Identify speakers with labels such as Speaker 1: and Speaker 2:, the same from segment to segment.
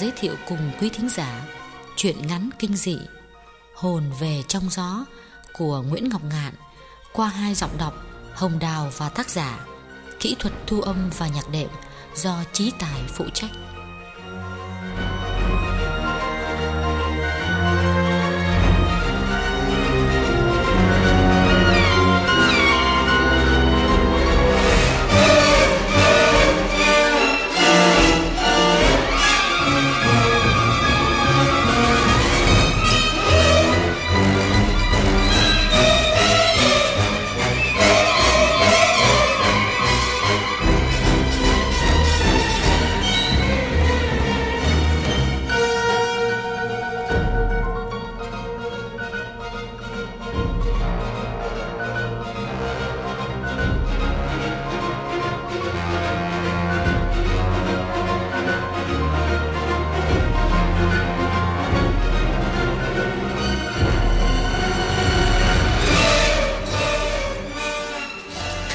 Speaker 1: giới thiệu cùng quý thính giả chuyện ngắn kinh dị Hồn về trong gió của Nguyễn Ngọc Ngạn qua hai giọng đọc Hồng Đào và tác giả, kỹ thuật thu âm và nhạc đệm do Trí Tài phụ trách.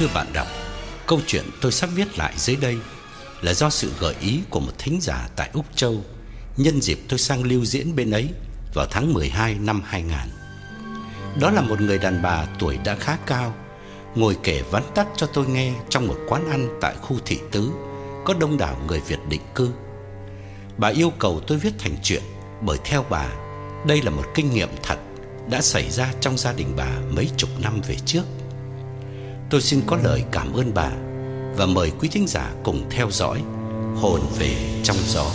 Speaker 2: Thưa bạn đọc, câu chuyện tôi sắp viết lại dưới đây là do sự gợi ý của một thính giả tại Úc Châu nhân dịp tôi sang lưu diễn bên ấy vào tháng 12 năm 2000. Đó là một người đàn bà tuổi đã khá cao, ngồi kể vắn tắt cho tôi nghe trong một quán ăn tại khu thị tứ có đông đảo người Việt định cư. Bà yêu cầu tôi viết thành chuyện bởi theo bà, đây là một kinh nghiệm thật đã xảy ra trong gia đình bà mấy chục năm về trước. Tôi xin có lời cảm ơn bà và mời quý thính giả cùng theo dõi Hồn về trong gió.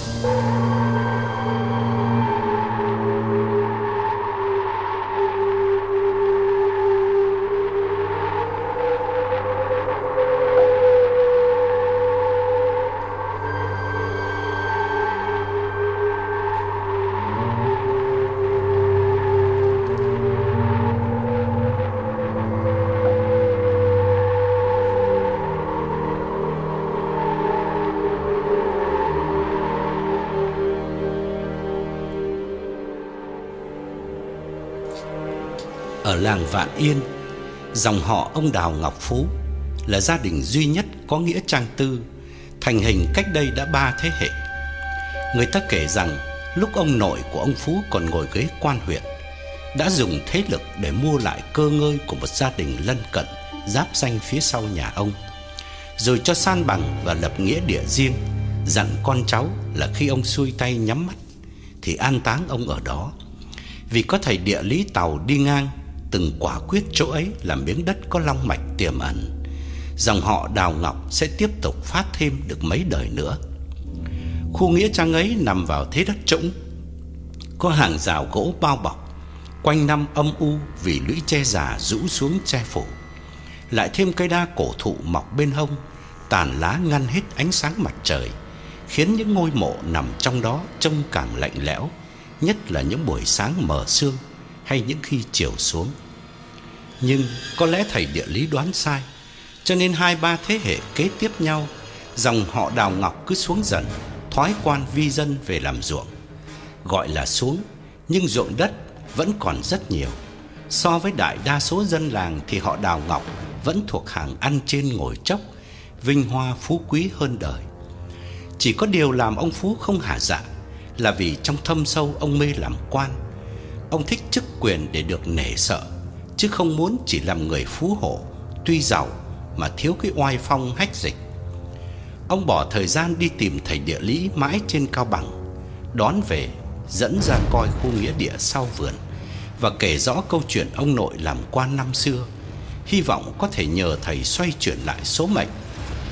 Speaker 2: Ở làng Vạn Yên, dòng họ ông Đào Ngọc Phú là gia đình duy nhất có nghĩa trang tư, thành hình cách đây đã ba thế hệ. Người ta kể rằng lúc ông nội của ông Phú còn ngồi ghế quan huyện, đã dùng thế lực để mua lại cơ ngơi của một gia đình lân cận giáp danh phía sau nhà ông, rồi cho san bằng và lập nghĩa địa riêng, dặn con cháu là khi ông xuôi tay nhắm mắt thì an táng ông ở đó. Vì có thầy địa lý tàu đi ngang từng quả quyết chỗ ấy là miếng đất có long mạch tiềm ẩn. Dòng họ Đào Ngọc sẽ tiếp tục phát thêm được mấy đời nữa. Khu nghĩa trang ấy nằm vào thế đất trũng, có hàng rào gỗ bao bọc, quanh năm âm u vì lũy tre già rũ xuống che phủ. Lại thêm cây đa cổ thụ mọc bên hông, tàn lá ngăn hết ánh sáng mặt trời, khiến những ngôi mộ nằm trong đó trông càng lạnh lẽo, nhất là những buổi sáng mờ sương hay những khi chiều xuống. Nhưng có lẽ thầy địa lý đoán sai, cho nên hai ba thế hệ kế tiếp nhau, dòng họ Đào Ngọc cứ xuống dần, thoái quan vi dân về làm ruộng. Gọi là xuống, nhưng ruộng đất vẫn còn rất nhiều. So với đại đa số dân làng thì họ Đào Ngọc vẫn thuộc hàng ăn trên ngồi chốc, vinh hoa phú quý hơn đời. Chỉ có điều làm ông Phú không hả dạ là vì trong thâm sâu ông mê làm quan. Ông thích chức quyền để được nể sợ, chứ không muốn chỉ làm người phú hộ, tuy giàu mà thiếu cái oai phong hách dịch. Ông bỏ thời gian đi tìm thầy địa lý mãi trên cao bằng, đón về, dẫn ra coi khu nghĩa địa sau vườn và kể rõ câu chuyện ông nội làm quan năm xưa, hy vọng có thể nhờ thầy xoay chuyển lại số mệnh,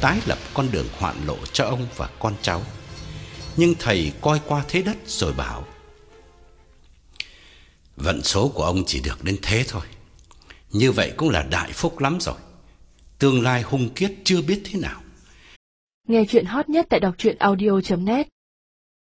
Speaker 2: tái lập con đường hoạn lộ cho ông và con cháu. Nhưng thầy coi qua thế đất rồi bảo: Vận số của ông chỉ được đến thế thôi. Như vậy cũng là đại phúc lắm rồi. Tương lai hung kiết chưa biết thế nào.
Speaker 3: Nghe chuyện hot nhất tại đọc truyện audio.net